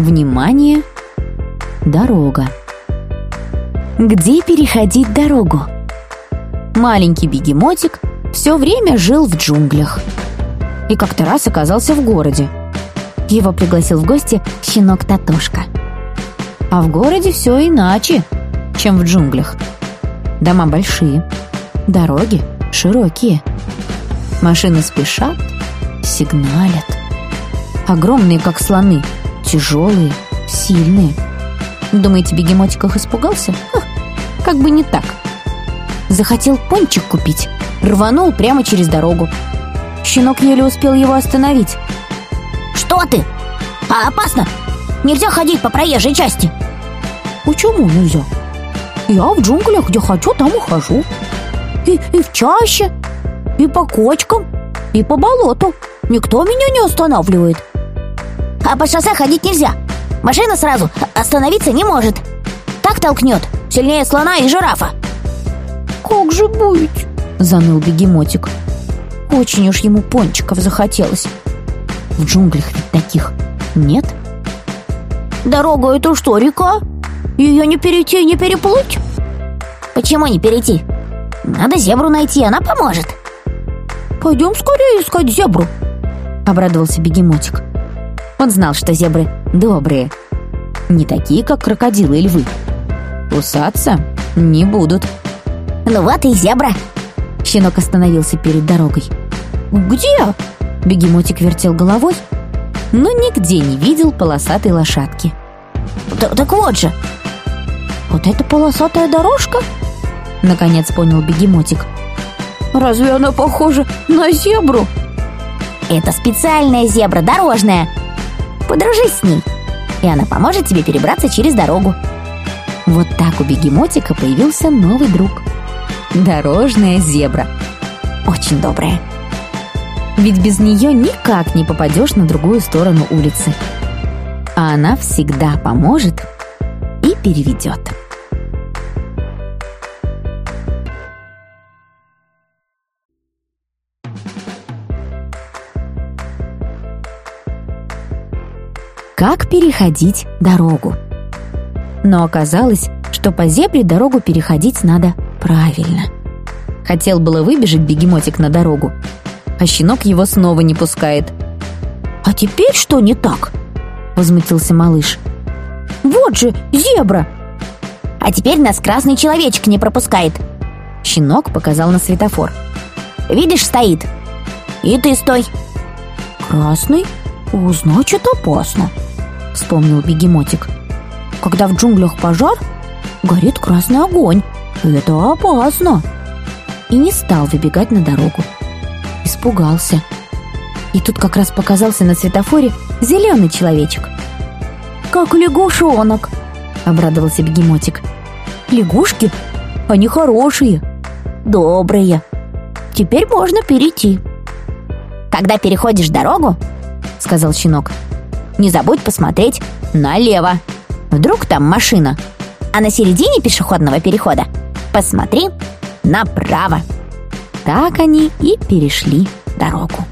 Внимание! Дорога. Где переходить дорогу? Маленький бегемотик все время жил в джунглях. И как-то раз оказался в городе. Его пригласил в гости щенок Татошка. А в городе все иначе, чем в джунглях. Дома большие, дороги широкие. Машины спешат, сигналят. Огромные, как слоны, тяжелые, сильные. Думаете, бегемотик их испугался? Ха, как бы не так. Захотел пончик купить, рванул прямо через дорогу. Щенок еле успел его остановить. Что ты? А опасно! Нельзя ходить по проезжей части Почему нельзя? Я в джунглях, где хочу, там и хожу и, и в чаще, и по кочкам, и по болоту Никто меня не останавливает А по шоссе ходить нельзя. Машина сразу остановиться не может. Так толкнет, сильнее слона и жирафа. Как же быть? Заныл бегемотик. Очень уж ему пончиков захотелось. В джунглях ведь таких нет. Дорога это что, река? Ее не перейти, не переплыть? Почему не перейти? Надо зебру найти, она поможет. Пойдем скорее искать зебру Обрадовался бегемотик Он знал, что зебры добрые. Не такие, как крокодилы и львы. Кусаться не будут. Ну вот и зебра. Щенок остановился перед дорогой. «Где?» Бегемотик вертел головой Но нигде не видел полосатой лошадки. Т Так вот же. Вот это полосатая дорожка? Наконец понял бегемотик. Разве она похожа на зебру? Это специальная зебра, дорожная Подружись с ней И она поможет тебе перебраться через дорогу. Вот так у бегемотика появился новый друг. Дорожная зебра. Очень добрая. Ведь без нее никак не попадешь на другую сторону улицы. А она всегда поможет и переведет как переходить дорогу. Но оказалось, что по зебре дорогу переходить надо правильно. Хотел было выбежать бегемотик на дорогу, а щенок его снова не пускает. «А теперь что не так?» — возмутился малыш. «Вот же зебра!» «А теперь нас красный человечек не пропускает!» Щенок показал на светофор. «Видишь, стоит!» «И ты стой!» «Красный? О, значит, опасно!» — вспомнил бегемотик. «Когда в джунглях пожар, горит красный огонь. Это опасно!» И не стал выбегать на дорогу. Испугался. И тут как раз показался на светофоре зеленый человечек. «Как лягушонок!» — обрадовался бегемотик. «Лягушки? Они хорошие, добрые. Теперь можно перейти». «Когда переходишь дорогу, — сказал щенок, — не забудь посмотреть налево. Вдруг там машина. А на середине пешеходного перехода посмотри направо. Так они и перешли дорогу.